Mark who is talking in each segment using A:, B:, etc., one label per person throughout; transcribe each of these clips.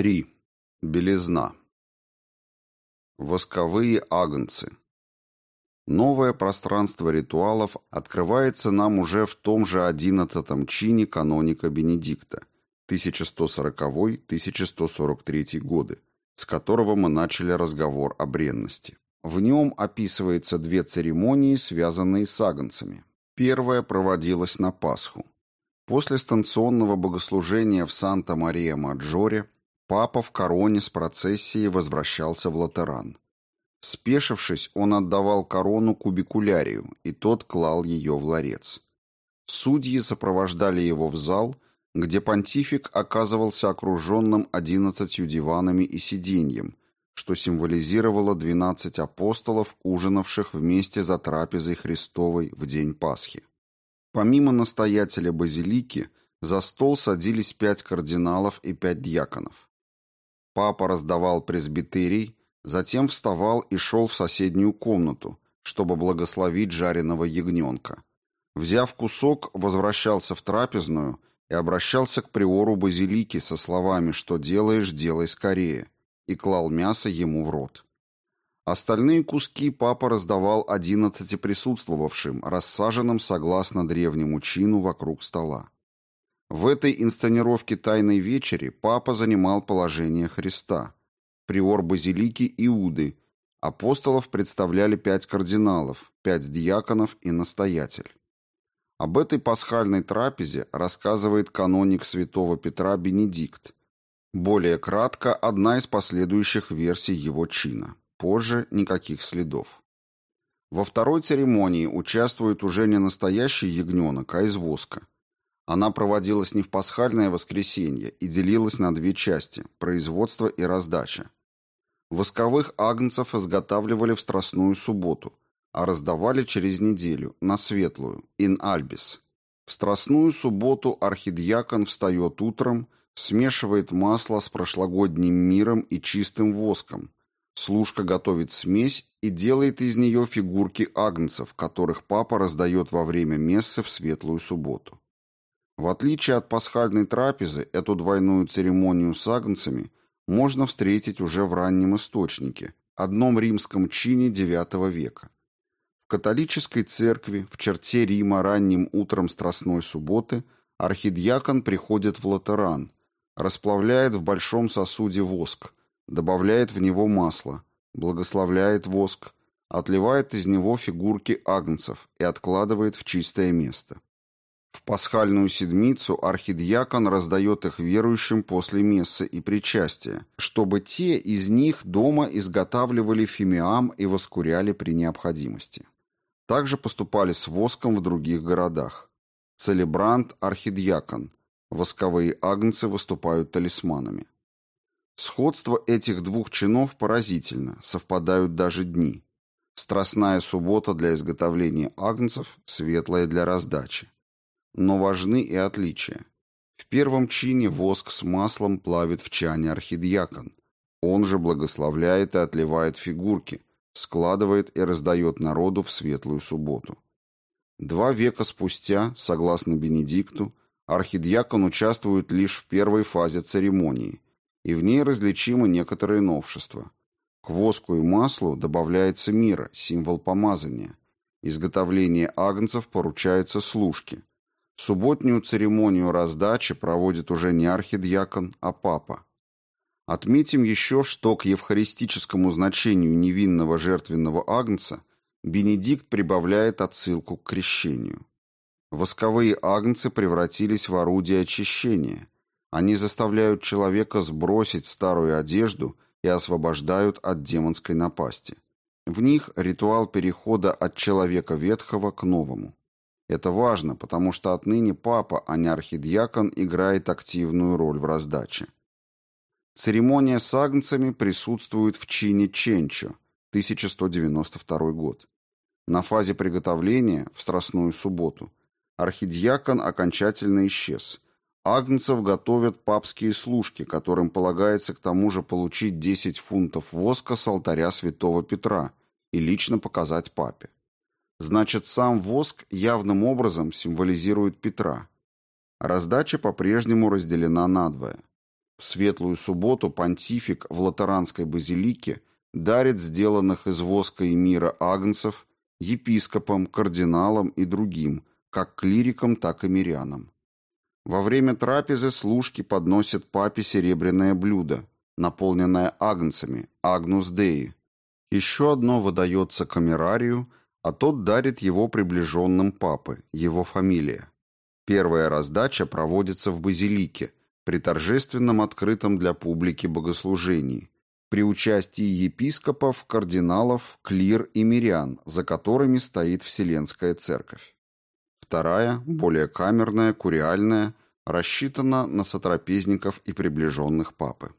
A: 3. Белизна. Восковые агнцы. Новое пространство ритуалов открывается нам уже в том же одиннадцатом чине каноника Бенедикта, 1140-1143 годы, с которого мы начали разговор о бренности. В нем описывается две церемонии, связанные с агнцами. Первая проводилась на Пасху. После станционного богослужения в Санта-Мария-Маджоре Папа в короне с процессией возвращался в Латеран. Спешившись, он отдавал корону кубикулярию, и тот клал ее в ларец. Судьи сопровождали его в зал, где понтифик оказывался окруженным одиннадцатью диванами и сиденьем, что символизировало двенадцать апостолов, ужинавших вместе за трапезой Христовой в день Пасхи. Помимо настоятеля базилики, за стол садились пять кардиналов и пять дьяконов. Папа раздавал пресбитерий, затем вставал и шел в соседнюю комнату, чтобы благословить жареного ягненка. Взяв кусок, возвращался в трапезную и обращался к приору базилики со словами «Что делаешь, делай скорее», и клал мясо ему в рот. Остальные куски папа раздавал одиннадцати присутствовавшим, рассаженным согласно древнему чину вокруг стола. В этой инсценировке «Тайной вечери» папа занимал положение Христа. Приор базилики Иуды. Апостолов представляли пять кардиналов, пять диаконов и настоятель. Об этой пасхальной трапезе рассказывает каноник святого Петра Бенедикт. Более кратко одна из последующих версий его чина. Позже никаких следов. Во второй церемонии участвует уже не настоящий ягненок, а из воска. Она проводилась не в пасхальное воскресенье и делилась на две части – производство и раздача. Восковых агнцев изготавливали в Страстную субботу, а раздавали через неделю, на светлую, ин альбис. В Страстную субботу архидьякон встает утром, смешивает масло с прошлогодним миром и чистым воском. Служка готовит смесь и делает из нее фигурки агнцев, которых папа раздает во время мессы в светлую субботу. В отличие от пасхальной трапезы, эту двойную церемонию с агнцами можно встретить уже в раннем источнике, одном римском чине IX века. В католической церкви в черте Рима ранним утром Страстной субботы архидиакон приходит в латеран, расплавляет в большом сосуде воск, добавляет в него масло, благословляет воск, отливает из него фигурки агнцев и откладывает в чистое место. В пасхальную седмицу архидиакон раздает их верующим после мессы и причастия, чтобы те из них дома изготавливали фимиам и воскуряли при необходимости. Также поступали с воском в других городах. Целебрант – архидиакон. Восковые агнцы выступают талисманами. Сходство этих двух чинов поразительно, совпадают даже дни. Страстная суббота для изготовления агнцев, светлая для раздачи. Но важны и отличия. В первом чине воск с маслом плавит в чане архидиакон. Он же благословляет и отливает фигурки, складывает и раздает народу в светлую субботу. Два века спустя, согласно Бенедикту, архидиакон участвует лишь в первой фазе церемонии, и в ней различимы некоторые новшества. К воску и маслу добавляется мира, символ помазания. Изготовление агнцев поручается служке, Субботнюю церемонию раздачи проводит уже не архидиакон, а папа. Отметим еще, что к евхаристическому значению невинного жертвенного агнца Бенедикт прибавляет отсылку к крещению. Восковые агнцы превратились в орудие очищения. Они заставляют человека сбросить старую одежду и освобождают от демонской напасти. В них ритуал перехода от человека ветхого к новому. Это важно, потому что отныне папа, а не архидиакон, играет активную роль в раздаче. Церемония с агнцами присутствует в чине Ченчо, 1192 год. На фазе приготовления, в Страстную субботу, архидиакон окончательно исчез. Агнцев готовят папские служки, которым полагается к тому же получить 10 фунтов воска с алтаря святого Петра и лично показать папе. Значит, сам воск явным образом символизирует Петра. Раздача по-прежнему разделена надвое. В светлую субботу понтифик в латеранской базилике дарит сделанных из воска и мира агнцев епископам, кардиналам и другим, как клирикам, так и мирянам. Во время трапезы служки подносят папе серебряное блюдо, наполненное агнцами, агнус деи. Еще одно выдается камерарию, а тот дарит его приближенным папы, его фамилия. Первая раздача проводится в базилике, при торжественном открытом для публики богослужении, при участии епископов, кардиналов, клир и мирян, за которыми стоит Вселенская Церковь. Вторая, более камерная, куриальная, рассчитана на сотрапезников и приближенных папы.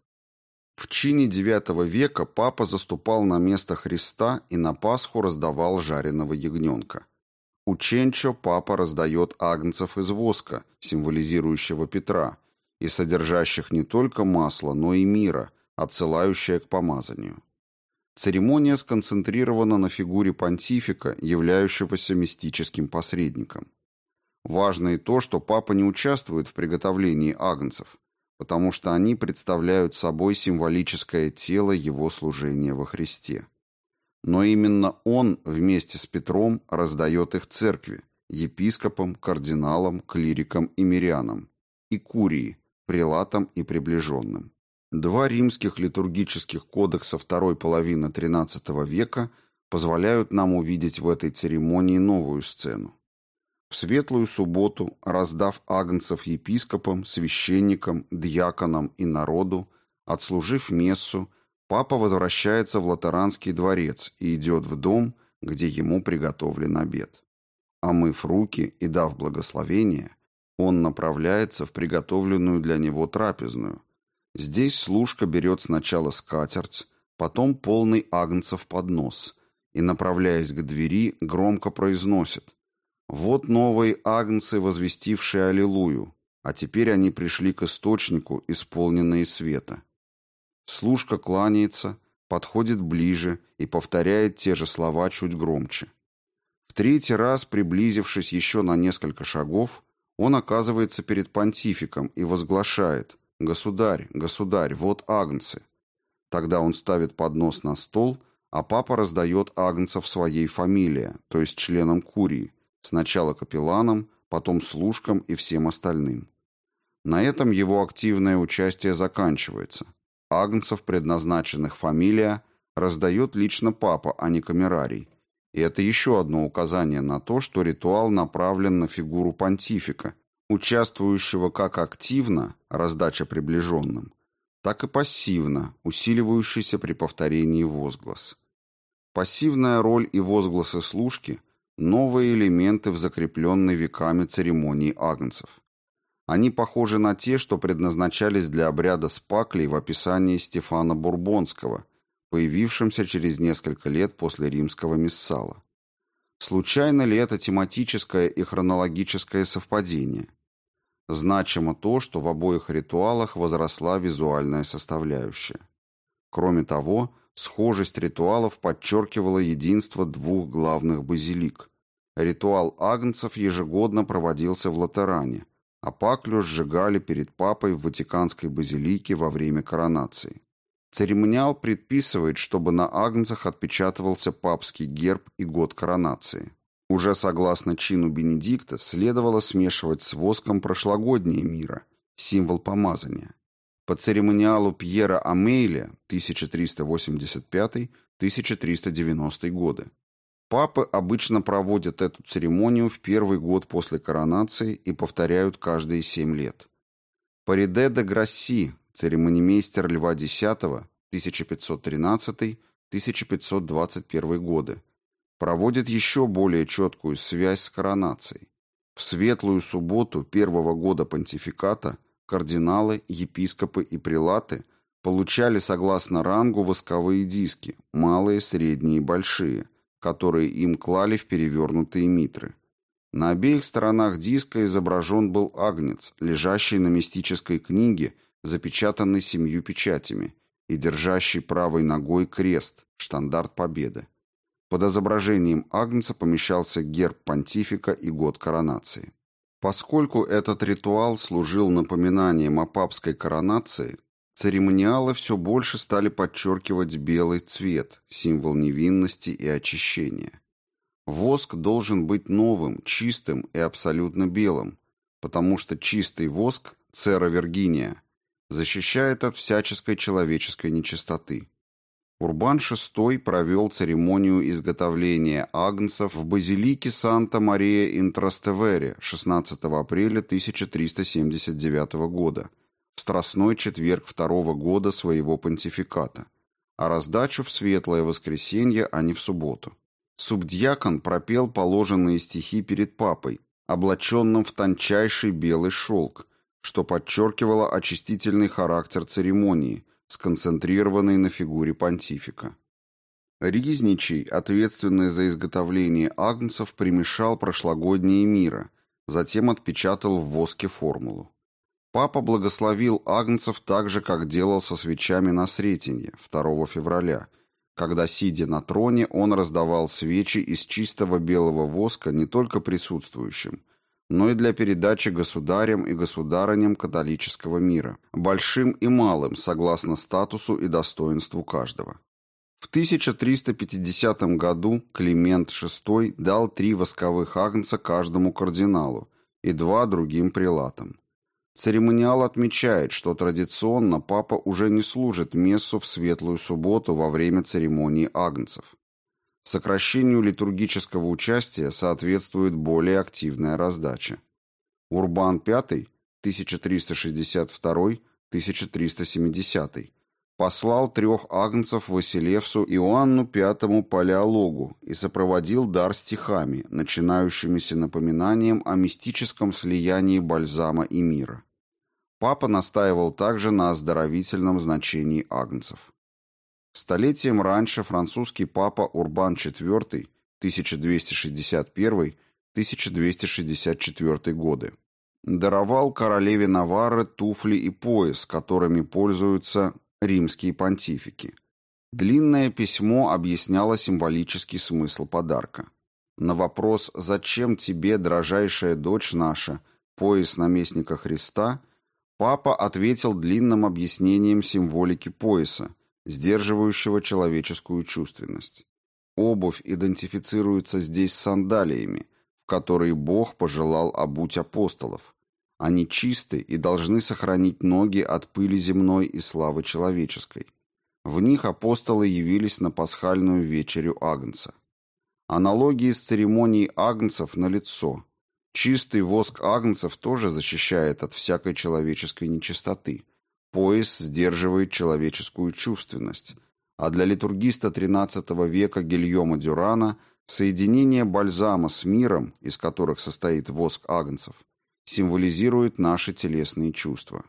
A: В чине IX века папа заступал на место Христа и на Пасху раздавал жареного ягненка. У Ченчо папа раздает агнцев из воска, символизирующего Петра, и содержащих не только масло, но и мира, отсылающее к помазанию. Церемония сконцентрирована на фигуре понтифика, являющегося мистическим посредником. Важно и то, что папа не участвует в приготовлении агнцев, потому что они представляют собой символическое тело его служения во Христе. Но именно он вместе с Петром раздает их церкви, епископам, кардиналам, клирикам и мирянам, и курии, прилатам и приближенным. Два римских литургических кодекса второй половины XIII века позволяют нам увидеть в этой церемонии новую сцену. В светлую субботу, раздав агнцев епископам, священникам, диаконам и народу, отслужив мессу, папа возвращается в Латеранский дворец и идет в дом, где ему приготовлен обед. Омыв руки и дав благословение, он направляется в приготовленную для него трапезную. Здесь служка берет сначала скатерть, потом полный агнцев поднос и, направляясь к двери, громко произносит – вот новые агнцы, возвестившие Аллилуйю, а теперь они пришли к источнику, исполненные света. Служка кланяется, подходит ближе и повторяет те же слова чуть громче. В третий раз, приблизившись еще на несколько шагов, он оказывается перед понтификом и возглашает «Государь, государь, вот агнцы». Тогда он ставит поднос на стол, а папа раздает агнцев своей фамилии, то есть членам курии, Сначала капелланам, потом служкам и всем остальным. На этом его активное участие заканчивается. Агнцев, предназначенных фамилия, раздает лично папа, а не камерарий. И это еще одно указание на то, что ритуал направлен на фигуру понтифика, участвующего как активно, раздача приближенным, так и пассивно, усиливающийся при повторении возглас. Пассивная роль и возгласы служки – новые элементы в закрепленной веками церемонии агнцев. Они похожи на те, что предназначались для обряда спаклей в описании Стефана Бурбонского, появившемся через несколько лет после римского миссала. Случайно ли это тематическое и хронологическое совпадение? Значимо то, что в обоих ритуалах возросла визуальная составляющая. Кроме того, схожесть ритуалов подчеркивала единство двух главных базилик. Ритуал агнцев ежегодно проводился в Латеране, а паклю сжигали перед папой в Ватиканской базилике во время коронации. Церемониал предписывает, чтобы на агнцах отпечатывался папский герб и год коронации. Уже согласно чину Бенедикта следовало смешивать с воском прошлогоднее мира, символ помазания. По церемониалу Пьера Амейля 1385-1390 годы Папы обычно проводят эту церемонию в первый год после коронации и повторяют каждые семь лет. Париде де Грасси, церемонимейстер Льва X, 1513-1521 годы, проводит еще более четкую связь с коронацией. В светлую субботу первого года понтификата кардиналы, епископы и прилаты получали согласно рангу восковые диски, малые, средние и большие, которые им клали в перевернутые митры. На обеих сторонах диска изображен был агнец, лежащий на мистической книге, запечатанной семью печатями, и держащий правой ногой крест, штандарт победы. Под изображением агнца помещался герб понтифика и год коронации. Поскольку этот ритуал служил напоминанием о папской коронации, Церемониалы все больше стали подчеркивать белый цвет, символ невинности и очищения. Воск должен быть новым, чистым и абсолютно белым, потому что чистый воск, цера Виргиния, защищает от всяческой человеческой нечистоты. Урбан VI провел церемонию изготовления агнцев в базилике Санта-Мария-ин-Трастевере 16 апреля 1379 года, в Страстной четверг второго года своего понтификата, а раздачу в Светлое воскресенье, а не в субботу. Субдьякон пропел положенные стихи перед папой, облаченным в тончайший белый шелк, что подчеркивало очистительный характер церемонии, сконцентрированный на фигуре понтифика. Ризничий, ответственный за изготовление агнцев, примешал прошлогодние мира, затем отпечатал в воске формулу. Папа благословил агнцев так же, как делал со свечами на Сретенье 2 февраля, когда, сидя на троне, он раздавал свечи из чистого белого воска не только присутствующим, но и для передачи государям и государыням католического мира, большим и малым, согласно статусу и достоинству каждого. В 1350 году Климент VI дал три восковых агнца каждому кардиналу и два другим прилатам. Церемониал отмечает, что традиционно папа уже не служит мессу в светлую субботу во время церемонии агнцев. Сокращению литургического участия соответствует более активная раздача. Урбан V 1362-1370 послал трех агнцев Василевсу Иоанну V Палеологу и сопроводил дар стихами, начинающимися напоминанием о мистическом слиянии бальзама и мира. Папа настаивал также на оздоровительном значении агнцев. Столетием раньше французский папа Урбан IV 1261-1264 годы даровал королеве Наварры туфли и пояс, которыми пользуются римские понтифики. Длинное письмо объясняло символический смысл подарка. На вопрос «Зачем тебе, дрожайшая дочь наша, пояс наместника Христа?» папа ответил длинным объяснением символики пояса, сдерживающего человеческую чувственность. Обувь идентифицируется здесь с сандалиями, в которые Бог пожелал обуть апостолов. Они чисты и должны сохранить ноги от пыли земной и славы человеческой. В них апостолы явились на пасхальную вечерю Агнца. Аналогии с церемонией агнцев налицо. Чистый воск агнцев тоже защищает от всякой человеческой нечистоты. Пояс сдерживает человеческую чувственность, а для литургиста XIII века Гильома Дюрана соединение бальзама с миром, из которых состоит воск агнцев, символизирует наши телесные чувства.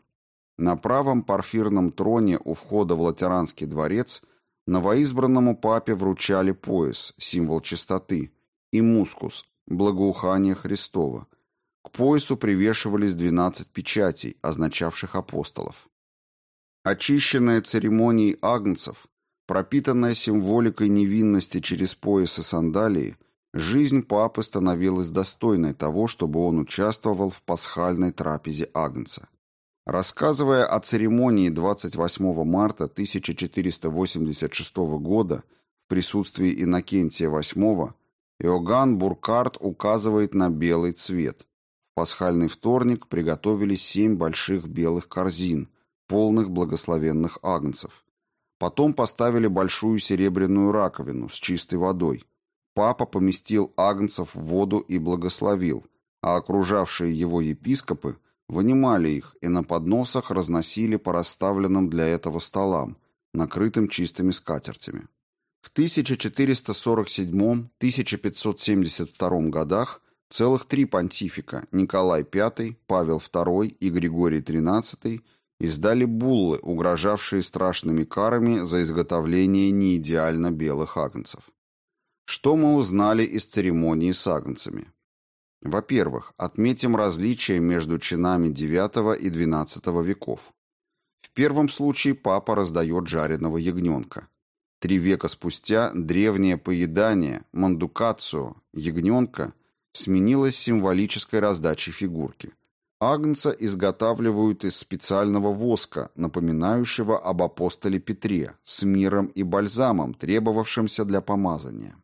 A: На правом парфирном троне у входа в Латеранский дворец новоизбранному папе вручали пояс, символ чистоты, и мускус, благоухание Христова. К поясу привешивались 12 печатей, означавших апостолов. Очищенная церемонией агнцев, пропитанная символикой невинности через пояс и сандалии, жизнь папы становилась достойной того, чтобы он участвовал в пасхальной трапезе агнца. Рассказывая о церемонии 28 марта 1486 года в присутствии Иннокентия VIII, Иоганн Буркарт указывает на белый цвет. В пасхальный вторник приготовили семь больших белых корзин, полных благословенных агнцев. Потом поставили большую серебряную раковину с чистой водой. Папа поместил агнцев в воду и благословил, а окружавшие его епископы вынимали их и на подносах разносили по расставленным для этого столам, накрытым чистыми скатертями. В 1447-1572 годах целых три понтифика Николай V, Павел II и Григорий XIII издали буллы, угрожавшие страшными карами за изготовление неидеально белых агнцев. Что мы узнали из церемонии с агнцами? Во-первых, отметим различия между чинами IX и XII веков. В первом случае папа раздает жареного ягненка. Три века спустя древнее поедание, мандукацию, ягненка, сменилось символической раздачей фигурки – Агнца изготавливают из специального воска, напоминающего об апостоле Петре, с миром и бальзамом, требовавшимся для помазания.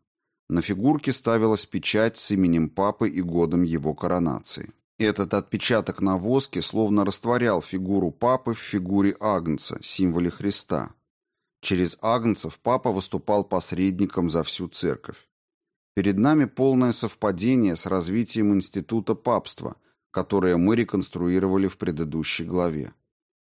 A: На фигурке ставилась печать с именем папы и годом его коронации. Этот отпечаток на воске словно растворял фигуру папы в фигуре Агнца, символе Христа. Через Агнцев папа выступал посредником за всю церковь. Перед нами полное совпадение с развитием института папства, которое мы реконструировали в предыдущей главе.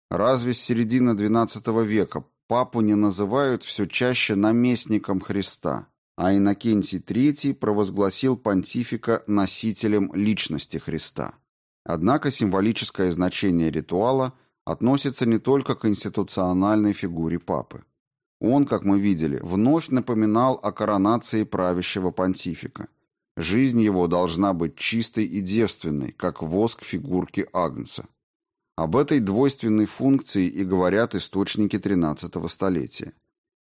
A: Разве с середины XII века папу не называют все чаще наместником Христа, а Иннокентий III провозгласил понтифика носителем личности Христа? Однако символическое значение ритуала относится не только к институциональной фигуре папы. Он, как мы видели, вновь напоминал о коронации правящего понтифика. Жизнь его должна быть чистой и девственной, как воск фигурки Агнца. Об этой двойственной функции и говорят источники XIII столетия.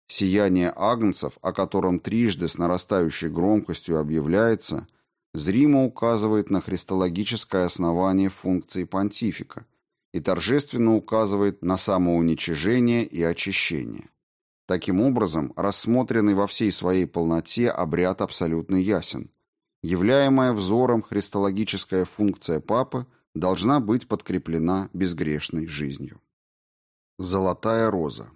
A: Сияние агнцев, о котором трижды с нарастающей громкостью объявляется, зримо указывает на христологическое основание функции понтифика и торжественно указывает на самоуничижение и очищение. Таким образом, рассмотренный во всей своей полноте обряд абсолютно ясен. Являемая взором христологическая функция Папы должна быть подкреплена безгрешной жизнью. Золотая роза.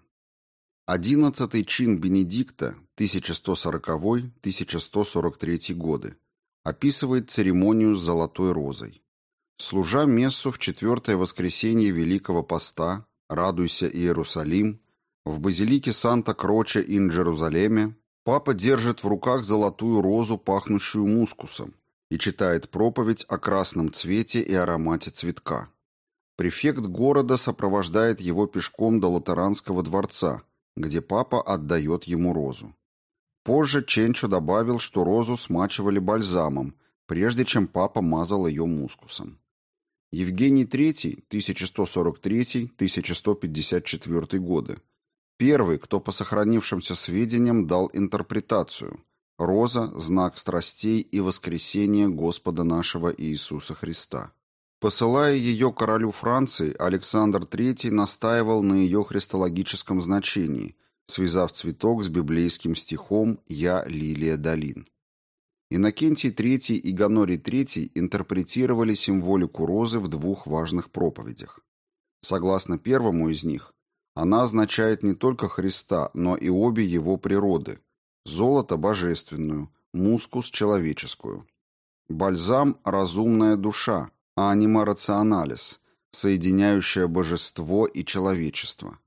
A: Одиннадцатый чин Бенедикта, 1140-1143 годы, описывает церемонию с золотой розой. Служа мессу в четвертое воскресенье Великого Поста, радуйся Иерусалим, в базилике Санта-Кроче ин Джерузалеме, папа держит в руках золотую розу, пахнущую мускусом, и читает проповедь о красном цвете и аромате цветка. Префект города сопровождает его пешком до Латеранского дворца, где папа отдает ему розу. Позже Ченчо добавил, что розу смачивали бальзамом, прежде чем папа мазал ее мускусом. Евгений III, 1143-1154 годы, первый, кто по сохранившимся сведениям дал интерпретацию «Роза – знак страстей и воскресения Господа нашего Иисуса Христа». Посылая ее королю Франции, Александр III настаивал на ее христологическом значении – связав цветок с библейским стихом «Я лилия долин». Иннокентий III и Ганорий III интерпретировали символику розы в двух важных проповедях. Согласно первому из них, она означает не только Христа, но и обе его природы – золото – божественную, мускус – человеческую. Бальзам – разумная душа, анима рационалис, соединяющая божество и человечество.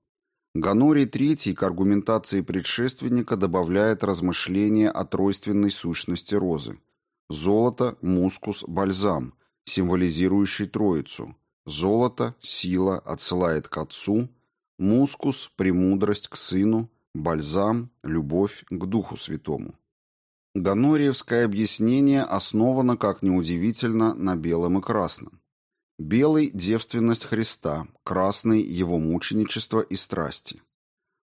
A: Ганорий III к аргументации предшественника добавляет размышления о тройственной сущности розы. Золото, мускус, бальзам, символизирующий Троицу. Золото – сила, отсылает к Отцу. Мускус – премудрость к Сыну. Бальзам – любовь к Духу Святому. Ганориевское объяснение основано, как неудивительно, на белом и красном. Белый – девственность Христа, красный – его мученичество и страсти.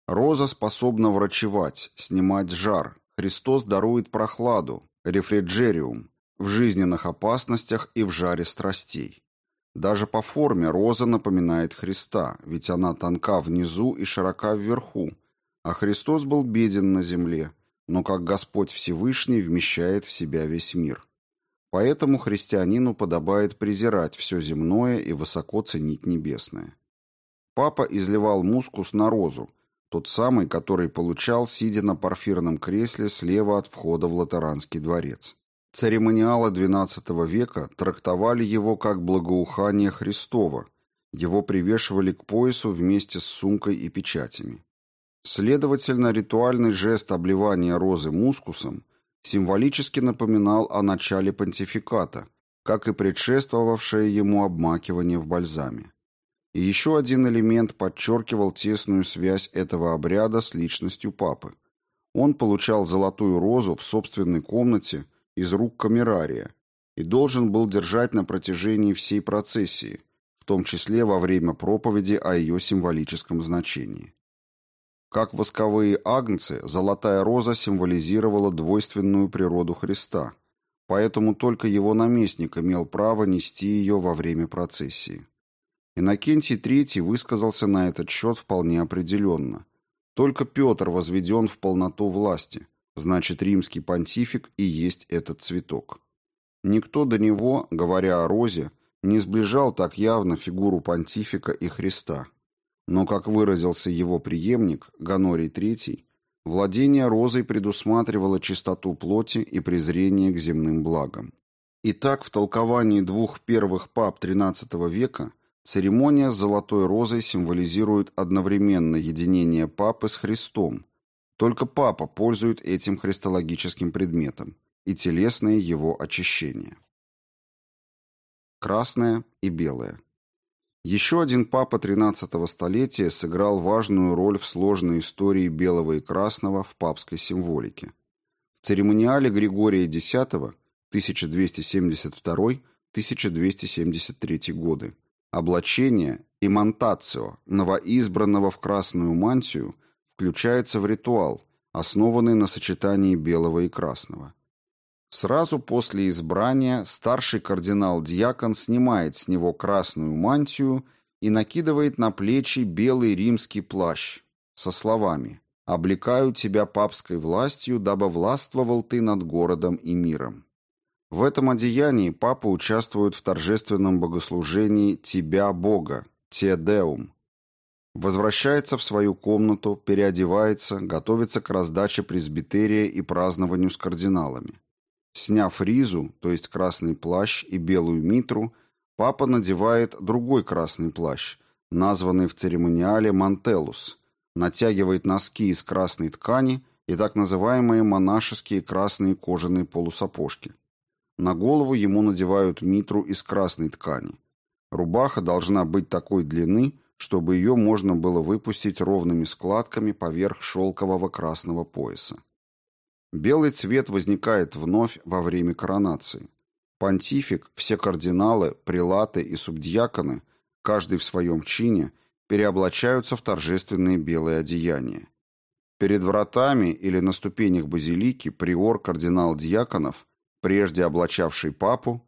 A: Роза способна врачевать, снимать жар. Христос дарует прохладу, рефриджериум, в жизненных опасностях и в жаре страстей. Даже по форме роза напоминает Христа, ведь она тонка внизу и широка вверху, а Христос был беден на земле, но как Господь Всевышний вмещает в себя весь мир. Поэтому христианину подобает презирать все земное и высоко ценить небесное. Папа изливал мускус на розу, тот самый, который получал, сидя на парфирном кресле слева от входа в Латеранский дворец. Церемониалы XII века трактовали его как благоухание Христова, его привешивали к поясу вместе с сумкой и печатями. Следовательно, ритуальный жест обливания розы мускусом – символически напоминал о начале понтификата, как и предшествовавшее ему обмакивание в бальзаме. И еще один элемент подчеркивал тесную связь этого обряда с личностью папы. Он получал золотую розу в собственной комнате из рук камерария и должен был держать на протяжении всей процессии, в том числе во время проповеди о ее символическом значении. Как восковые агнцы, золотая роза символизировала двойственную природу Христа. поэтому только его наместник имел право нести ее во время процессии. Иннокентий III высказался на этот счет вполне определенно. Только Петр возведен в полноту власти, значит, римский понтифик и есть этот цветок. Никто до него, говоря о розе, не сближал так явно фигуру понтифика и Христа. Но, как выразился его преемник, Ганорий III, владение розой предусматривало чистоту плоти и презрение к земным благам. Итак, в толковании двух первых пап XIII века церемония с золотой розой символизирует одновременно единение папы с Христом. Только папа пользует этим христологическим предметом и телесное его очищение. Красное и белое. Еще один папа XIII столетия сыграл важную роль в сложной истории белого и красного в папской символике. В церемониале Григория X 1272-1273 годы облачение и монтацио новоизбранного в красную мантию включается в ритуал, основанный на сочетании белого и красного. Сразу после избрания старший кардинал-диакон снимает с него красную мантию и накидывает на плечи белый римский плащ со словами «Облекаю тебя папской властью, дабы властвовал ты над городом и миром». В этом одеянии папа участвует в торжественном богослужении «Тебя, Бога», «Те Деум». Возвращается в свою комнату, переодевается, готовится к раздаче пресбитерия и празднованию с кардиналами. Сняв ризу, то есть красный плащ и белую митру, папа надевает другой красный плащ, названный в церемониале мантелус, натягивает носки из красной ткани и так называемые монашеские красные кожаные полусапожки. На голову ему надевают митру из красной ткани. Рубаха должна быть такой длины, чтобы ее можно было выпустить ровными складками поверх шелкового красного пояса. Белый цвет возникает вновь во время коронации. Понтифик, все кардиналы, прилаты и субдьяконы, каждый в своем чине, переоблачаются в торжественные белые одеяния. Перед вратами или на ступенях базилики приор кардинал-диаконов, прежде облачавший папу,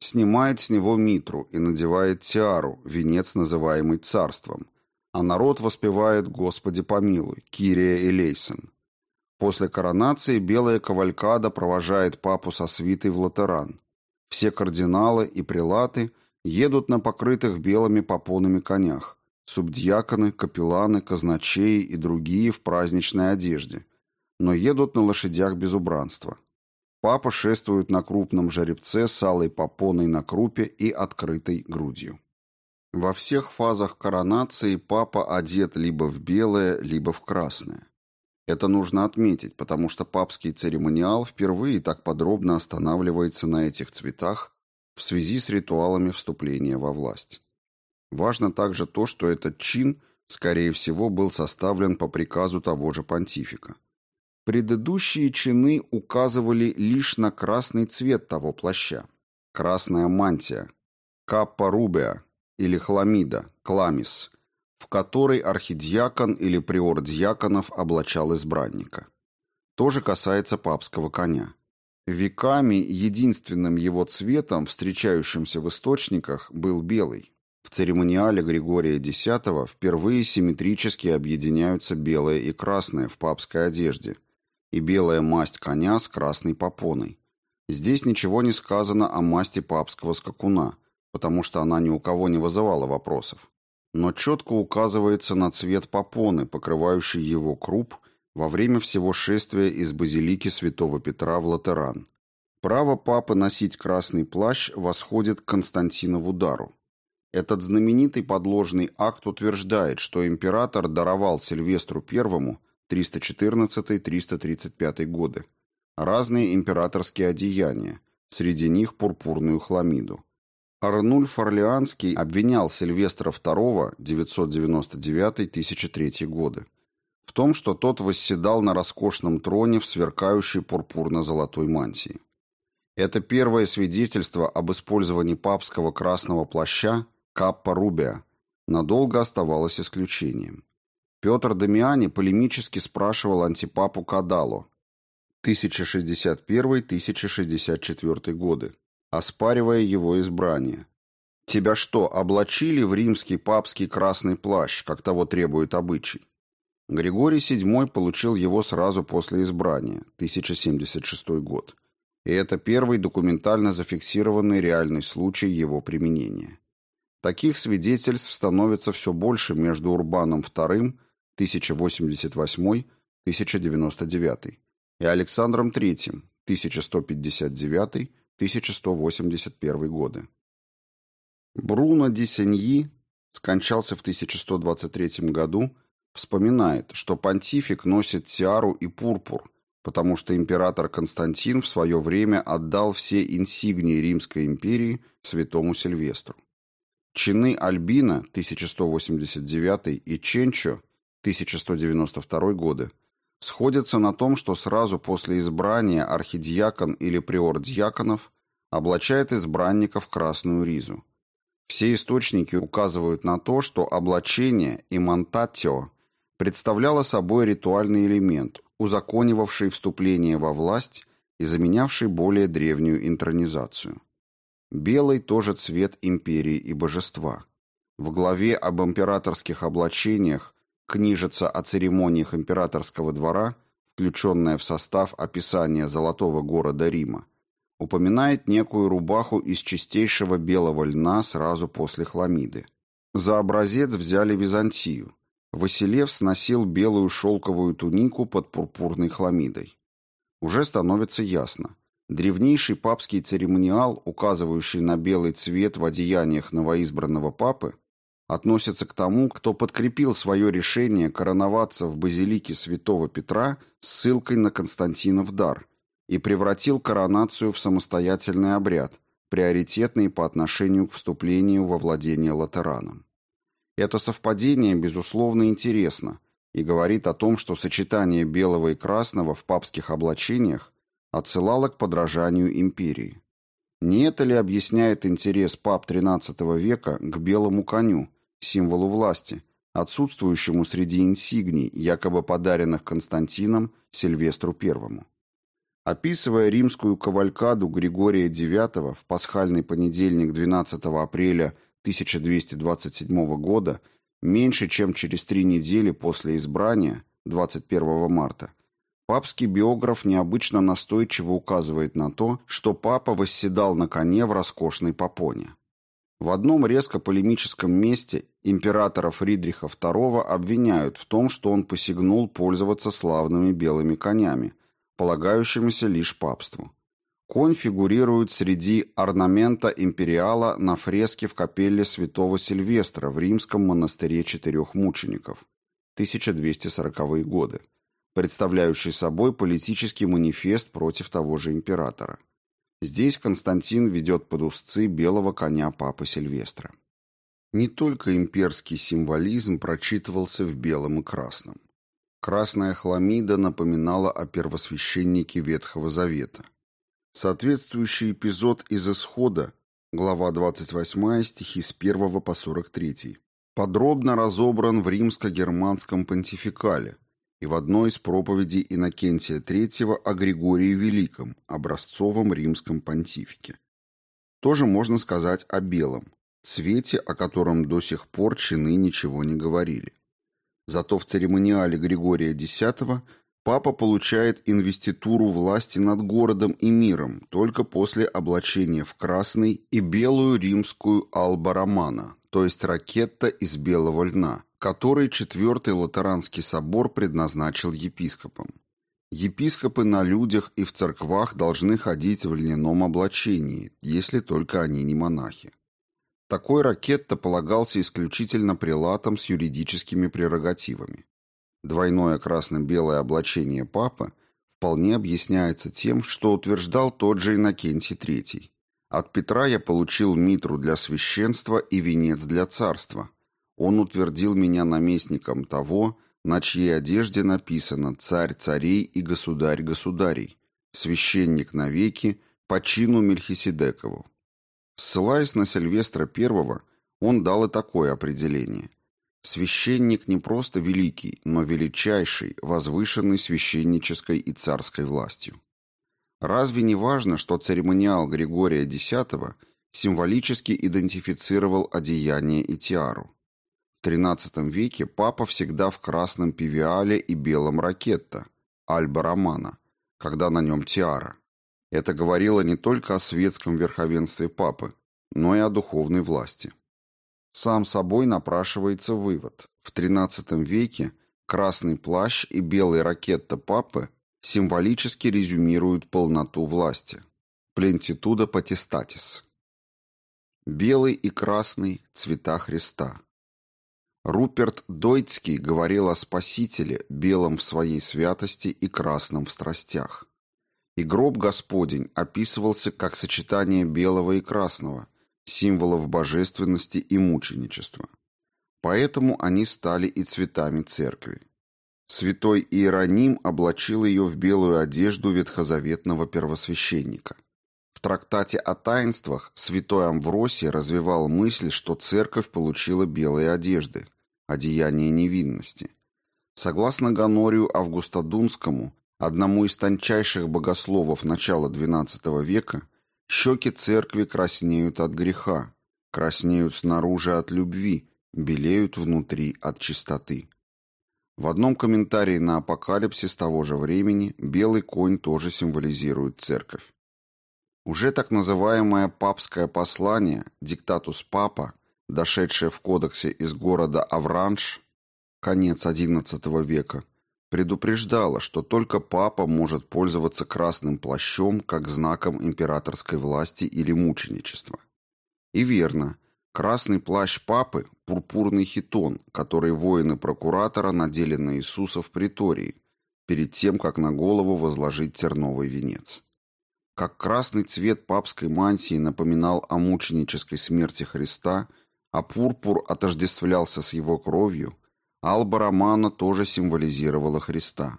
A: снимает с него митру и надевает тиару, венец, называемый царством, а народ воспевает «Господи помилуй», «Кирия Элейсон». После коронации белая кавалькада провожает папу со свитой в Латеран. Все кардиналы и прилаты едут на покрытых белыми попонами конях. Субдьяконы, капелланы, казначеи и другие в праздничной одежде. Но едут на лошадях без убранства. Папа шествует на крупном жеребце с алой попоной на крупе и открытой грудью. Во всех фазах коронации папа одет либо в белое, либо в красное. Это нужно отметить, потому что папский церемониал впервые так подробно останавливается на этих цветах в связи с ритуалами вступления во власть. Важно также то, что этот чин, скорее всего, был составлен по приказу того же понтифика. Предыдущие чины указывали лишь на красный цвет того плаща. Красная мантия, каппа рубеа или хламида, кламис – в которой архидиакон или приор дьяконов облачал избранника. То же касается папского коня. Веками единственным его цветом, встречающимся в источниках, был белый. В церемониале Григория X впервые симметрически объединяются белое и красное в папской одежде и белая масть коня с красной попоной. Здесь ничего не сказано о масти папского скакуна, потому что она ни у кого не вызывала вопросов но четко указывается на цвет попоны, покрывающий его круп во время всего шествия из базилики святого Петра в Латеран. Право папы носить красный плащ восходит к Константинову дару. Этот знаменитый подложный акт утверждает, что император даровал Сильвестру I 314-335 годы разные императорские одеяния, среди них пурпурную хламиду. Арнульф Орлеанский обвинял Сильвестра II 999-1003 годы в том, что тот восседал на роскошном троне в сверкающей пурпурно-золотой мантии. Это первое свидетельство об использовании папского красного плаща каппа рубия надолго оставалось исключением. Петр Дамиани полемически спрашивал антипапу Кадало, 1061-1064 годы, оспаривая его избрание. Тебя что, облачили в римский папский красный плащ, как того требует обычай? Григорий VII получил его сразу после избрания, 1076 год. И это первый документально зафиксированный реальный случай его применения. Таких свидетельств становится все больше между Урбаном II, 1088-1099, и Александром III, 1159-1181 годы. Бруно ди Сеньи скончался в 1123 году, вспоминает, что понтифик носит тиару и пурпур, потому что император Константин в свое время отдал все инсигнии Римской империи святому Сильвестру. Чины Альбина 1189 и Ченчо 1192 годы сходятся на том, что сразу после избрания архидиакон или приор дьяконов облачает избранников в красную ризу. Все источники указывают на то, что облачение и монтатио представляло собой ритуальный элемент, узаконивавший вступление во власть и заменявший более древнюю интронизацию. Белый тоже цвет империи и божества. В главе об императорских облачениях книжица о церемониях императорского двора, включенная в состав описания золотого города Рима, упоминает некую рубаху из чистейшего белого льна сразу после хламиды. За образец взяли Византию. Василев сносил белую шелковую тунику под пурпурной хламидой. Уже становится ясно. Древнейший папский церемониал, указывающий на белый цвет в одеяниях новоизбранного папы, относится к тому, кто подкрепил свое решение короноваться в базилике святого Петра ссылкой на Константинов дар – и превратил коронацию в самостоятельный обряд, приоритетный по отношению к вступлению во владение латераном. Это совпадение, безусловно, интересно и говорит о том, что сочетание белого и красного в папских облачениях отсылало к подражанию империи. Не это ли объясняет интерес пап XIII века к белому коню, символу власти, отсутствующему среди инсигний, якобы подаренных Константином Сильвестру I? Описывая римскую кавалькаду Григория IX в пасхальный понедельник 12 апреля 1227 года, меньше чем через три недели после избрания, 21 марта, папский биограф необычно настойчиво указывает на то, что папа восседал на коне в роскошной попоне. В одном резко полемическом месте императора Фридриха II обвиняют в том, что он посягнул пользоваться славными белыми конями, полагающимися лишь папству. Конь фигурирует среди орнамента империала на фреске в капелле святого Сильвестра в римском монастыре четырех мучеников, 1240-е годы, представляющий собой политический манифест против того же императора. Здесь Константин ведет под узцы белого коня папы Сильвестра. Не только имперский символизм прочитывался в белом и красном. Красная хламида напоминала о первосвященнике Ветхого Завета. Соответствующий эпизод из Исхода, глава 28, стихи с 1 по 43, подробно разобран в римско-германском понтификале и в одной из проповедей Иннокентия III о Григории Великом, образцовом римском понтифике. Тоже можно сказать о белом, цвете, о котором до сих пор чины ничего не говорили. Зато в церемониале Григория X папа получает инвеституру власти над городом и миром только после облачения в красный и белую римскую алба то есть ракетта из белого льна, который Четвертый Латеранский собор предназначил епископам. Епископы на людях и в церквах должны ходить в льняном облачении, если только они не монахи. Такой ракетта полагался исключительно прилатам с юридическими прерогативами. Двойное красно-белое облачение папы вполне объясняется тем, что утверждал тот же Иннокентий III. От Петра я получил митру для священства и венец для царства. Он утвердил меня наместником того, на чьей одежде написано «Царь царей и государь государей», священник навеки по чину Мельхиседекову. Ссылаясь на Сильвестра I, он дал и такое определение. Священник не просто великий, но величайший, возвышенный священнической и царской властью. Разве не важно, что церемониал Григория X символически идентифицировал одеяние и тиару? XIII веке папа всегда в красном пивиале и белом ракетта, альба романа, когда на нем тиара. Это говорило не только о светском верховенстве папы, но и о духовной власти. Сам собой напрашивается вывод. В XIII веке красный плащ и белый ракетта папы символически резюмируют полноту власти. Плентитуда потестатис. Белый и красный – цвета Христа. Руперт Дойцкий говорил о Спасителе, белом в своей святости и красном в страстях. И гроб Господень описывался как сочетание белого и красного, символов божественности и мученичества. Поэтому они стали и цветами церкви. Святой Иероним облачил ее в белую одежду ветхозаветного первосвященника. В трактате о таинствах святой Амвросий развивал мысль, что церковь получила белые одежды, одеяние невинности. Согласно Гонорию Августодунскому, одному из тончайших богословов начала XII века, Щеки церкви краснеют от греха, краснеют снаружи от любви, белеют внутри от чистоты. В одном комментарии на апокалипсис того же времени белый конь тоже символизирует церковь. Уже так называемое папское послание, диктатус папа, дошедшее в кодексе из города Авранж, конец XI века, предупреждала, что только папа может пользоваться красным плащом как знаком императорской власти или мученичества. И верно, красный плащ папы – пурпурный хитон, который воины прокуратора надели на Иисуса в притории, перед тем, как на голову возложить терновый венец. Как красный цвет папской мантии напоминал о мученической смерти Христа, а пурпур отождествлялся с его кровью – Алба Романа тоже символизировала Христа.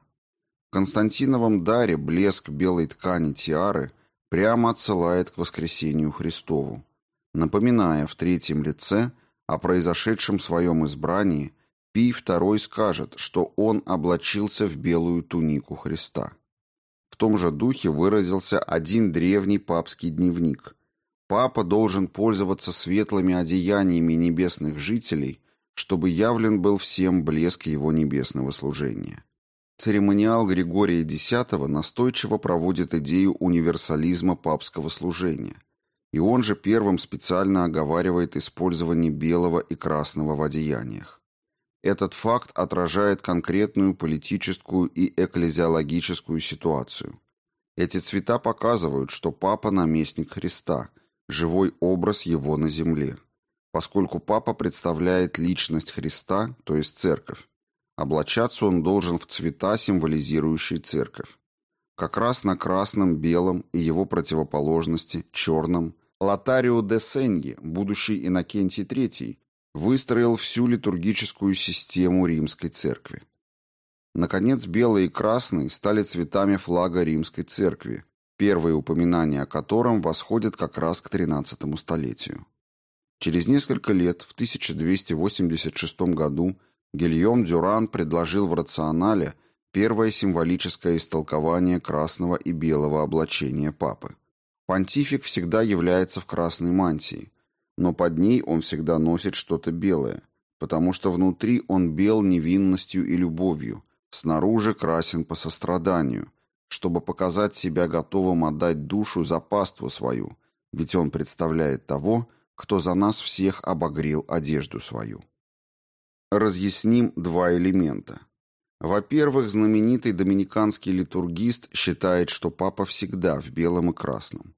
A: В Константиновом даре блеск белой ткани тиары прямо отсылает к воскресению Христову, напоминая в третьем лице о произошедшем своем избрании, Пий II скажет, что он облачился в белую тунику Христа. В том же духе выразился один древний папский дневник. Папа должен пользоваться светлыми одеяниями небесных жителей – чтобы явлен был всем блеск его небесного служения. Церемониал Григория X настойчиво проводит идею универсализма папского служения, и он же первым специально оговаривает использование белого и красного в одеяниях. Этот факт отражает конкретную политическую и экклезиологическую ситуацию. Эти цвета показывают, что папа – наместник Христа, живой образ его на земле поскольку папа представляет личность Христа, то есть церковь. Облачаться он должен в цвета, символизирующие церковь. Как раз на красном, белом и его противоположности, черном, Лотарио де Сеньи, будущий Иннокентий III, выстроил всю литургическую систему римской церкви. Наконец, белый и красный стали цветами флага римской церкви, первые упоминания о котором восходят как раз к XIII столетию. Через несколько лет, в 1286 году, Гильем Дюран предложил в рационале первое символическое истолкование красного и белого облачения папы. Понтифик всегда является в красной мантии, но под ней он всегда носит что-то белое, потому что внутри он бел невинностью и любовью, снаружи красен по состраданию, чтобы показать себя готовым отдать душу за паству свою, ведь он представляет того, кто за нас всех обогрел одежду свою. Разъясним два элемента. Во-первых, знаменитый доминиканский литургист считает, что папа всегда в белом и красном.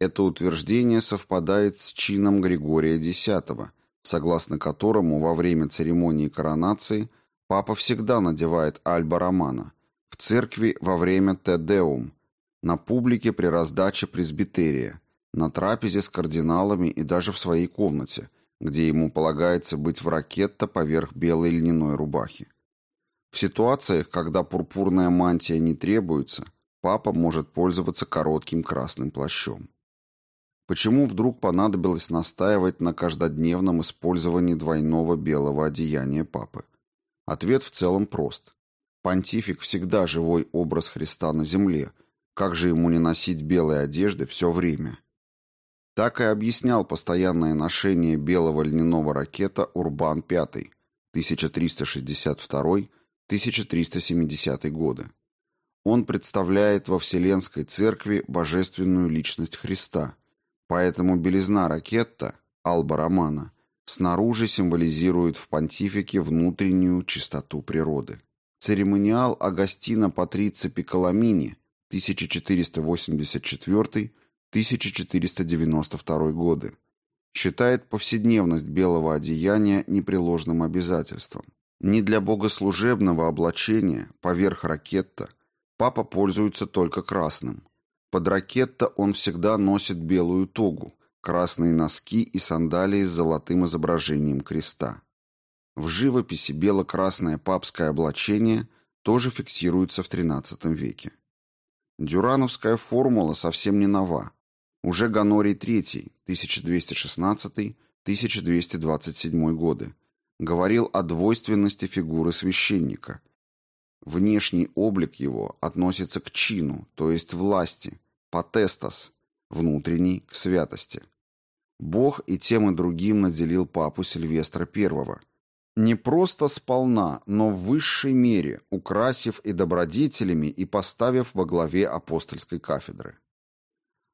A: Это утверждение совпадает с чином Григория X, согласно которому во время церемонии коронации папа всегда надевает альба романа, церкви во время Тедеум, на публике при раздаче пресбитерия, на трапезе с кардиналами и даже в своей комнате, где ему полагается быть в ракетто поверх белой льняной рубахи. В ситуациях, когда пурпурная мантия не требуется, папа может пользоваться коротким красным плащом. Почему вдруг понадобилось настаивать на каждодневном использовании двойного белого одеяния папы? Ответ в целом прост. Понтифик всегда живой образ Христа на земле. Как же ему не носить белые одежды все время? Так и объяснял постоянное ношение белого льняного ракета Урбан V 1362-1370 годы. Он представляет во Вселенской Церкви божественную личность Христа, поэтому белизна ракетта, алба романа, снаружи символизирует в понтифике внутреннюю чистоту природы. Церемониал Агастина Патрица Пиколамини 1484-1492 годы считает повседневность белого одеяния непреложным обязательством. Не для богослужебного облачения поверх ракетта папа пользуется только красным. Под ракетта он всегда носит белую тогу, красные носки и сандалии с золотым изображением креста. В живописи бело-красное папское облачение тоже фиксируется в XIII веке. Дюрановская формула совсем не нова. Уже Ганорий III, 1216-1227 годы, говорил о двойственности фигуры священника. Внешний облик его относится к чину, то есть власти, потестас, внутренний – к святости. Бог и тем и другим наделил папу Сильвестра I – не просто сполна, но в высшей мере, украсив и добродетелями и поставив во главе апостольской кафедры.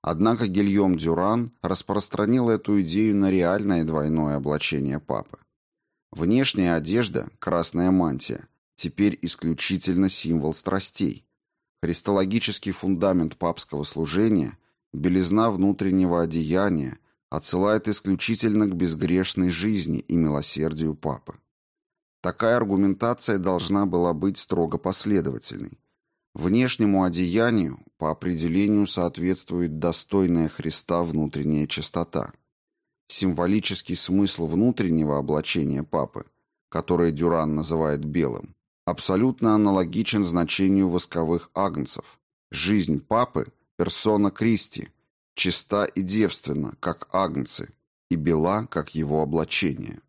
A: Однако Гильем Дюран распространил эту идею на реальное двойное облачение папы. Внешняя одежда, красная мантия, теперь исключительно символ страстей. Христологический фундамент папского служения, белизна внутреннего одеяния, отсылает исключительно к безгрешной жизни и милосердию папы. Такая аргументация должна была быть строго последовательной. Внешнему одеянию по определению соответствует достойная Христа внутренняя чистота. Символический смысл внутреннего облачения папы, которое Дюран называет белым, абсолютно аналогичен значению восковых агнцев. Жизнь папы – персона Кристи, чиста и девственна, как агнцы, и бела, как его облачение.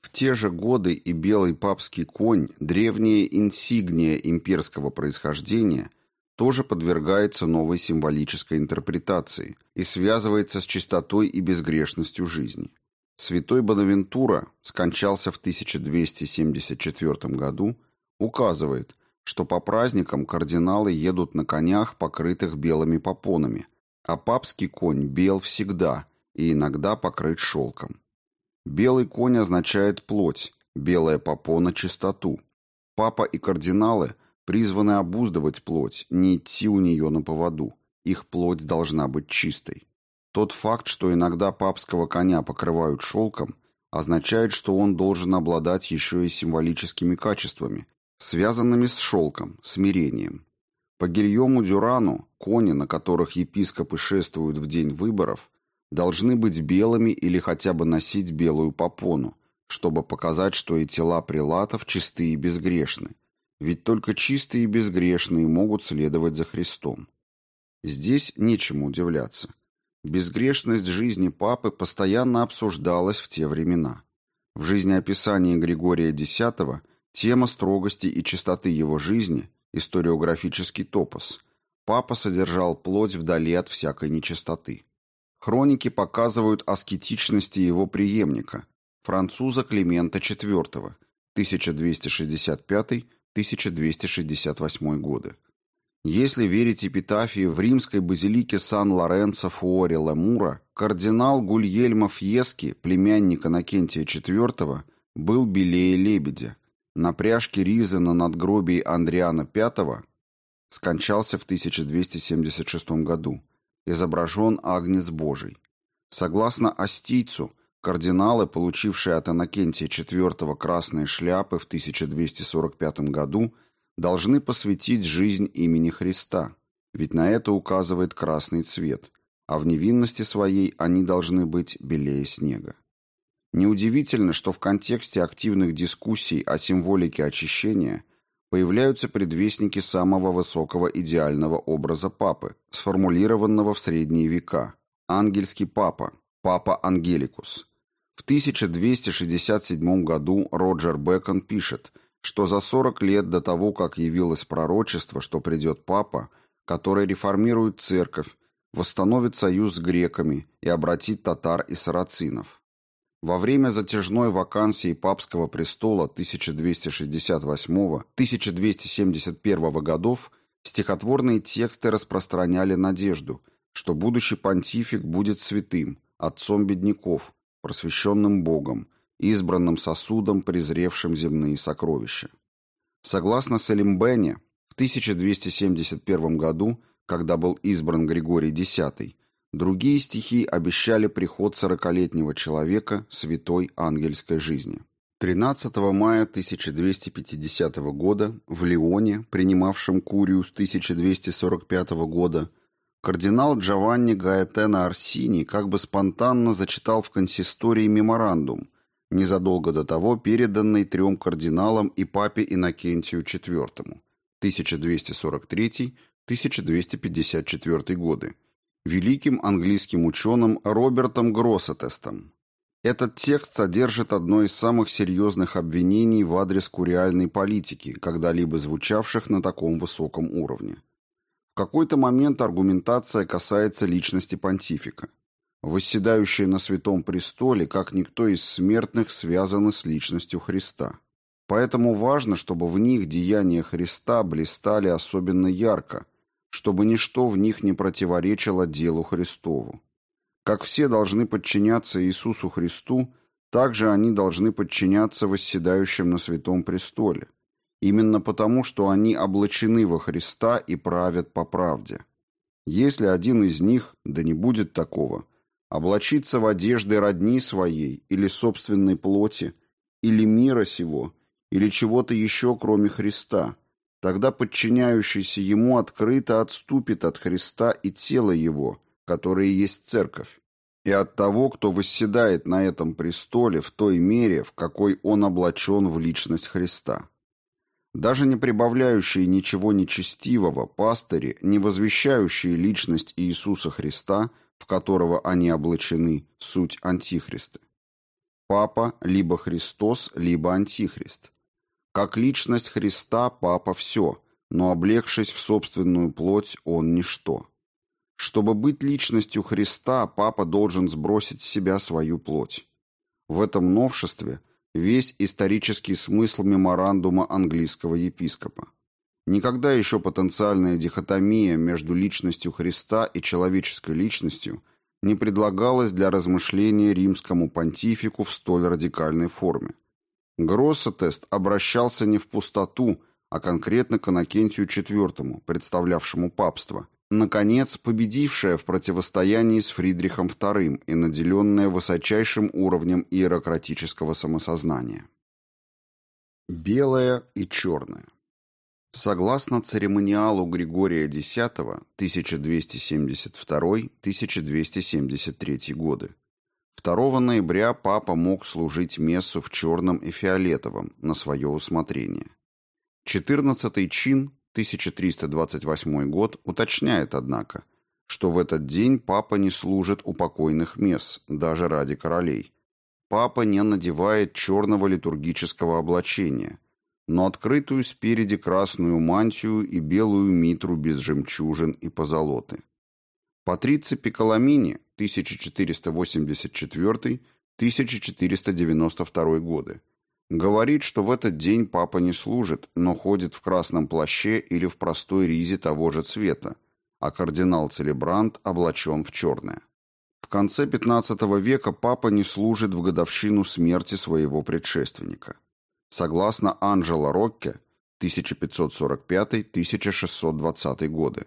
A: В те же годы и белый папский конь, древняя инсигния имперского происхождения, тоже подвергается новой символической интерпретации и связывается с чистотой и безгрешностью жизни. Святой Бонавентура скончался в 1274 году, указывает, что по праздникам кардиналы едут на конях, покрытых белыми попонами, а папский конь бел всегда и иногда покрыт шелком. Белый конь означает плоть, белая попона – чистоту. Папа и кардиналы призваны обуздывать плоть, не идти у нее на поводу. Их плоть должна быть чистой. Тот факт, что иногда папского коня покрывают шелком, означает, что он должен обладать еще и символическими качествами, связанными с шелком, смирением. По Гильому Дюрану, кони, на которых епископы шествуют в день выборов, должны быть белыми или хотя бы носить белую попону, чтобы показать, что и тела прилатов чисты и безгрешны, ведь только чистые и безгрешные могут следовать за Христом. Здесь нечему удивляться. Безгрешность жизни папы постоянно обсуждалась в те времена. В жизнеописании Григория X тема строгости и чистоты его жизни, историографический топос, папа содержал плоть вдали от всякой нечистоты. Хроники показывают аскетичности его преемника, француза Климента IV, 1265-1268 годы. Если верить эпитафии в римской базилике Сан-Лоренцо Фуоре Ламура, кардинал Гульельмо Фьески, племянник Иннокентия IV, был белее лебедя. На пряжке ризы на надгробии Андриана V скончался в 1276 году изображен Агнец Божий. Согласно Астийцу, кардиналы, получившие от Иннокентия IV красные шляпы в 1245 году, должны посвятить жизнь имени Христа, ведь на это указывает красный цвет, а в невинности своей они должны быть белее снега. Неудивительно, что в контексте активных дискуссий о символике очищения появляются предвестники самого высокого идеального образа папы, сформулированного в средние века. Ангельский папа, папа Ангеликус. В 1267 году Роджер Бэкон пишет, что за 40 лет до того, как явилось пророчество, что придет папа, который реформирует церковь, восстановит союз с греками и обратит татар и сарацинов. Во время затяжной вакансии папского престола 1268-1271 годов стихотворные тексты распространяли надежду, что будущий понтифик будет святым, отцом бедняков, просвещенным Богом, избранным сосудом, презревшим земные сокровища. Согласно Селимбене, в 1271 году когда был избран Григорий X, другие стихи обещали приход сорокалетнего человека святой ангельской жизни. 13 мая 1250 года в Лионе, принимавшем Курию с 1245 года, кардинал Джованни Гаэтена Арсини как бы спонтанно зачитал в консистории меморандум, незадолго до того переданный трем кардиналам и папе Иннокентию IV, 1243 1254 годы, великим английским ученым Робертом Гроссетестом. Этот текст содержит одно из самых серьезных обвинений в адрес куриальной политики, когда-либо звучавших на таком высоком уровне. В какой-то момент аргументация касается личности понтифика. Восседающие на святом престоле, как никто из смертных, связаны с личностью Христа. Поэтому важно, чтобы в них деяния Христа блистали особенно ярко – чтобы ничто в них не противоречило делу Христову. Как все должны подчиняться Иисусу Христу, так же они должны подчиняться восседающим на Святом Престоле, именно потому, что они облачены во Христа и правят по правде. Если один из них, да не будет такого, облачится в одежды родни своей или собственной плоти, или мира сего, или чего-то еще, кроме Христа – Тогда подчиняющийся ему открыто отступит от Христа и тела его, которое есть церковь, и от того, кто восседает на этом престоле в той мере, в какой он облачен в личность Христа. Даже не прибавляющие ничего нечестивого пастыри, не возвещающие личность Иисуса Христа, в которого они облачены, суть антихристы. Папа либо Христос, либо антихрист – как личность Христа Папа все, но облегшись в собственную плоть, он ничто. Чтобы быть личностью Христа, Папа должен сбросить с себя свою плоть. В этом новшестве весь исторический смысл меморандума английского епископа. Никогда еще потенциальная дихотомия между личностью Христа и человеческой личностью не предлагалась для размышления римскому понтифику в столь радикальной форме. Гроссетест обращался не в пустоту, а конкретно к Иннокентию IV, представлявшему папство, наконец победившее в противостоянии с Фридрихом II и наделенное высочайшим уровнем иерократического самосознания. Белое и черное. Согласно церемониалу Григория X 1272-1273 годы, 2 ноября папа мог служить мессу в черном и фиолетовом на свое усмотрение. 14 чин, 1328 год, уточняет, однако, что в этот день папа не служит у покойных месс, даже ради королей. Папа не надевает черного литургического облачения, но открытую спереди красную мантию и белую митру без жемчужин и позолоты. Патрици Пиколамини 1484-1492 годы говорит, что в этот день папа не служит, но ходит в красном плаще или в простой ризе того же цвета, а кардинал-целебрант облачен в черное. В конце XV века папа не служит в годовщину смерти своего предшественника. Согласно Анджело Рокке, 1545-1620 годы,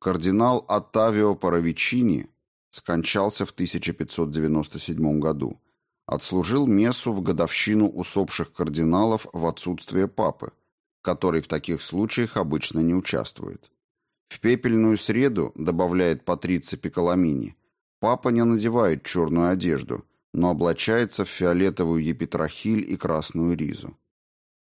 A: Кардинал Оттавио Паравичини скончался в 1597 году. Отслужил мессу в годовщину усопших кардиналов в отсутствие папы, который в таких случаях обычно не участвует. В пепельную среду, добавляет Патриция Пиколамини, папа не надевает черную одежду, но облачается в фиолетовую епитрахиль и красную ризу.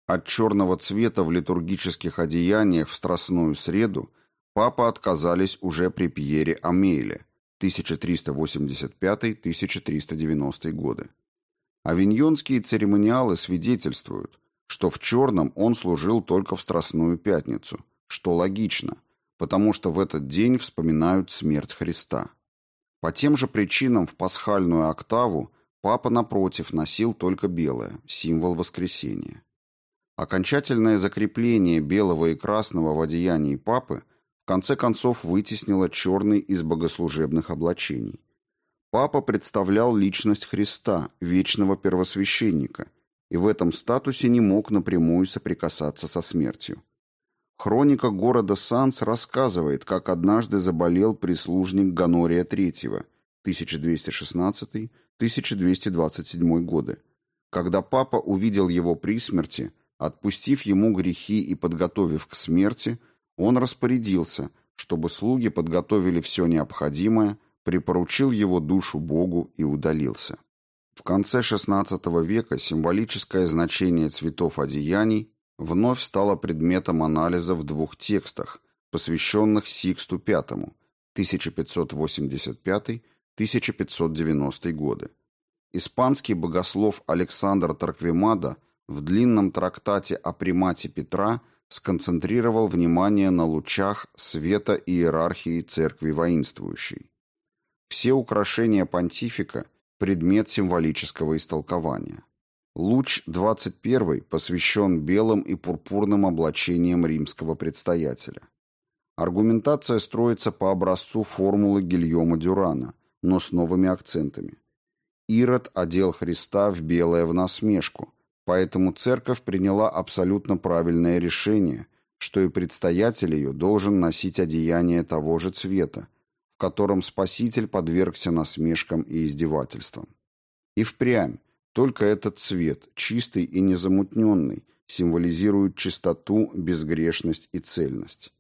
A: От черного цвета в литургических одеяниях в Страстную среду – Папа отказались уже при Пьере Амейле, 1385-1390 годы. Авиньонские церемониалы свидетельствуют, что в черном он служил только в Страстную Пятницу, что логично, потому что в этот день вспоминают смерть Христа. По тем же причинам в пасхальную октаву папа, напротив, носил только белое, символ воскресения. Окончательное закрепление белого и красного в одеянии папы конце концов вытеснило черный из богослужебных облачений. Папа представлял личность Христа, вечного первосвященника, и в этом статусе не мог напрямую соприкасаться со смертью. Хроника города Санс рассказывает, как однажды заболел прислужник Ганория III 1216-1227 годы. Когда папа увидел его при смерти, отпустив ему грехи и подготовив к смерти, он распорядился, чтобы слуги подготовили все необходимое, припоручил его душу Богу и удалился. В конце XVI века символическое значение цветов одеяний вновь стало предметом анализа в двух текстах, посвященных Сиксту V 1585-1590 годы. Испанский богослов Александр Тарквимада в длинном трактате о примате Петра сконцентрировал внимание на лучах света иерархии церкви воинствующей. Все украшения понтифика – предмет символического истолкования. Луч 21 посвящен белым и пурпурным облачениям римского предстоятеля. Аргументация строится по образцу формулы Гильома Дюрана, но с новыми акцентами. Ирод одел Христа в белое в насмешку, поэтому церковь приняла абсолютно правильное решение, что и предстоятель ее должен носить одеяние того же цвета, в котором Спаситель подвергся насмешкам и издевательствам. И впрямь, только этот цвет, чистый и незамутненный, символизирует чистоту, безгрешность и цельность.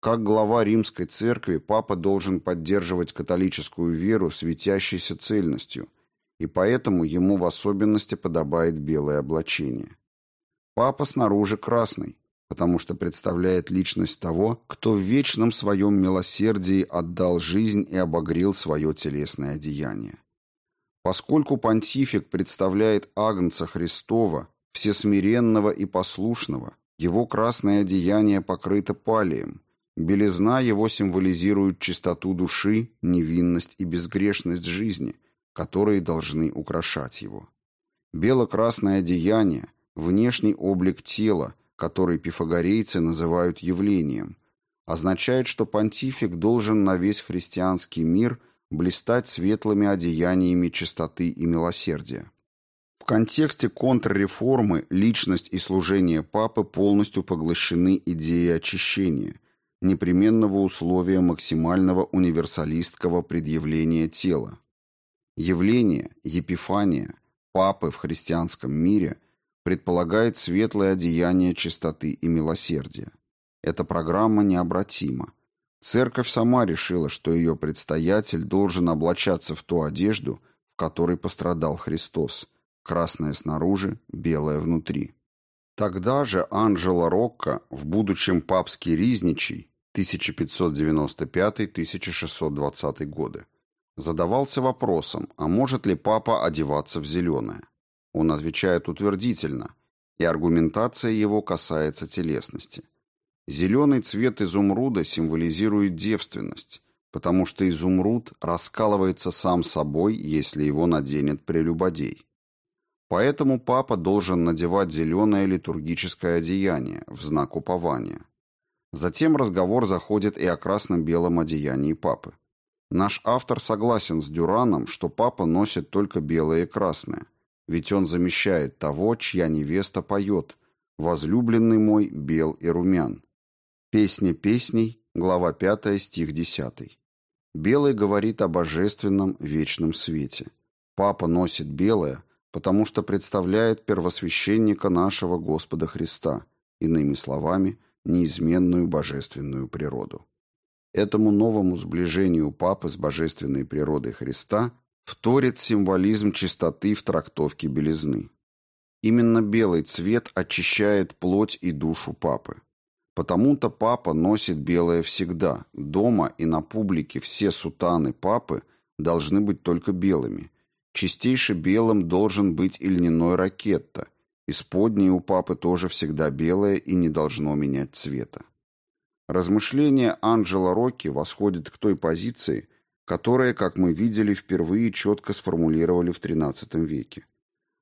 A: Как глава римской церкви, папа должен поддерживать католическую веру светящейся цельностью, и поэтому ему в особенности подобает белое облачение. Папа снаружи красный, потому что представляет личность того, кто в вечном своем милосердии отдал жизнь и обогрел свое телесное одеяние. Поскольку понтифик представляет Агнца Христова, всесмиренного и послушного, его красное одеяние покрыто палием, белизна его символизирует чистоту души, невинность и безгрешность жизни, которые должны украшать его. Бело-красное одеяние – внешний облик тела, который пифагорейцы называют явлением, означает, что понтифик должен на весь христианский мир – блистать светлыми одеяниями чистоты и милосердия. В контексте контрреформы личность и служение папы полностью поглощены идеей очищения, непременного условия максимального универсалистского предъявления тела. Явление, епифания, папы в христианском мире предполагает светлое одеяние чистоты и милосердия. Эта программа необратима. Церковь сама решила, что ее предстоятель должен облачаться в ту одежду, в которой пострадал Христос, красная снаружи, белая внутри. Тогда же Анджело Рокко, в будущем папский Ризничий, 1595-1620 годы, задавался вопросом, а может ли папа одеваться в зеленое. Он отвечает утвердительно, и аргументация его касается телесности. Зеленый цвет изумруда символизирует девственность, потому что изумруд раскалывается сам собой, если его наденет прелюбодей. Поэтому папа должен надевать зеленое литургическое одеяние в знак упования. Затем разговор заходит и о красно-белом одеянии папы. Наш автор согласен с Дюраном, что папа носит только белое и красное, ведь он замещает того, чья невеста поет «Возлюбленный мой бел и румян». Песня песней, глава 5, стих 10. Белый говорит о божественном вечном свете. Папа носит белое, потому что представляет первосвященника нашего Господа Христа, иными словами, неизменную божественную природу. Этому новому сближению папы с божественной природой Христа вторит символизм чистоты в трактовке белизны. Именно белый цвет очищает плоть и душу папы. Потому-то папа носит белое всегда. Дома и на публике все сутаны папы должны быть только белыми. Чистейше белым должен быть и льняной ракетта. Исподнее у папы тоже всегда белое и не должно менять цвета. Размышления Анджела Рокки восходят к той позиции, которая, как мы видели, впервые четко сформулировали в XIII веке.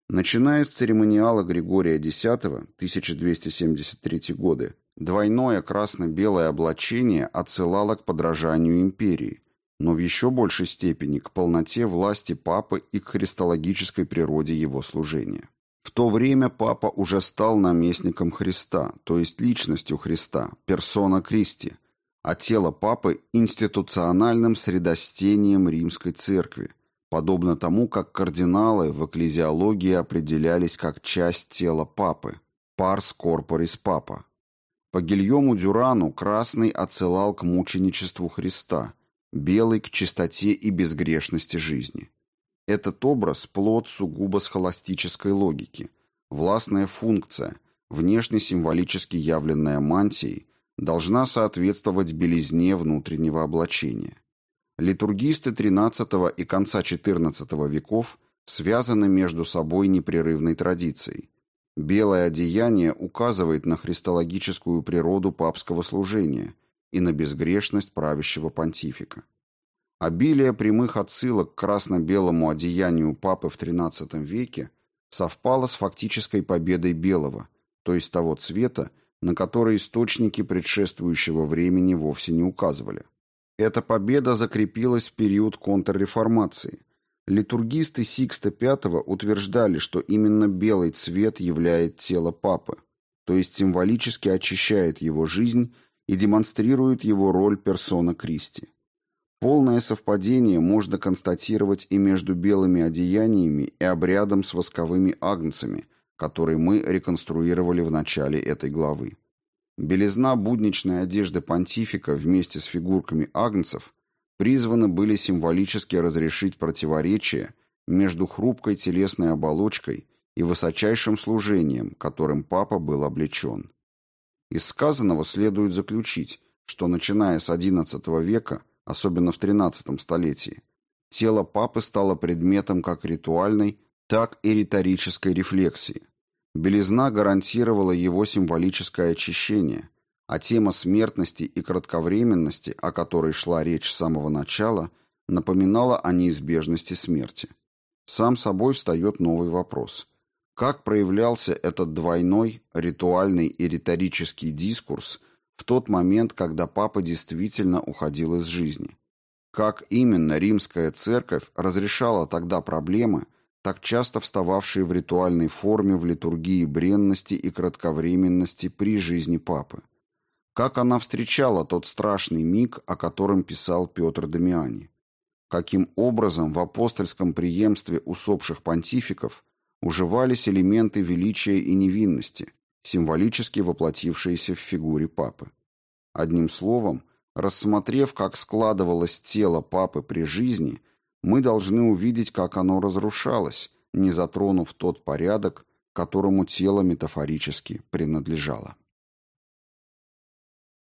A: Начиная с церемониала Григория X, 1273 годы, двойное красно-белое облачение отсылало к подражанию империи, но в еще большей степени к полноте власти папы и к христологической природе его служения. В то время папа уже стал наместником Христа, то есть личностью Христа, персона Кристи, а тело папы – институциональным средостением римской церкви, подобно тому, как кардиналы в экклезиологии определялись как часть тела папы – парс корпорис папа. По Гильому Дюрану красный отсылал к мученичеству Христа, белый – к чистоте и безгрешности жизни. Этот образ – плод сугубо схоластической логики, властная функция, внешне символически явленная мантией, должна соответствовать белизне внутреннего облачения. Литургисты XIII и конца XIV веков связаны между собой непрерывной традицией. Белое одеяние указывает на христологическую природу папского служения и на безгрешность правящего понтифика. Обилие прямых отсылок к красно-белому одеянию папы в XIII веке совпало с фактической победой белого, то есть того цвета, на который источники предшествующего времени вовсе не указывали. Эта победа закрепилась в период контрреформации. Литургисты Сикста V утверждали, что именно белый цвет являет тело папы, то есть символически очищает его жизнь и демонстрирует его роль персона Кристи. Полное совпадение можно констатировать и между белыми одеяниями и обрядом с восковыми агнцами, который мы реконструировали в начале этой главы. Белизна будничной одежды понтифика вместе с фигурками агнцев призваны были символически разрешить противоречие между хрупкой телесной оболочкой и высочайшим служением, которым папа был облечен. Из сказанного следует заключить, что начиная с XI века, особенно в XIII столетии, тело папы стало предметом как ритуальной, так и риторической рефлексии. Белизна гарантировала его символическое очищение, а тема смертности и кратковременности, о которой шла речь с самого начала, напоминала о неизбежности смерти. Сам собой встает новый вопрос. Как проявлялся этот двойной, ритуальный и риторический дискурс в тот момент, когда папа действительно уходил из жизни? Как именно римская церковь разрешала тогда проблемы, так часто встававшие в ритуальной форме в литургии бренности и кратковременности при жизни папы. Как она встречала тот страшный миг, о котором писал Петр Дамиани. Каким образом в апостольском преемстве усопших понтификов уживались элементы величия и невинности, символически воплотившиеся в фигуре папы. Одним словом, рассмотрев, как складывалось тело папы при жизни – мы должны увидеть, как оно разрушалось, не затронув тот порядок, которому тело метафорически принадлежало.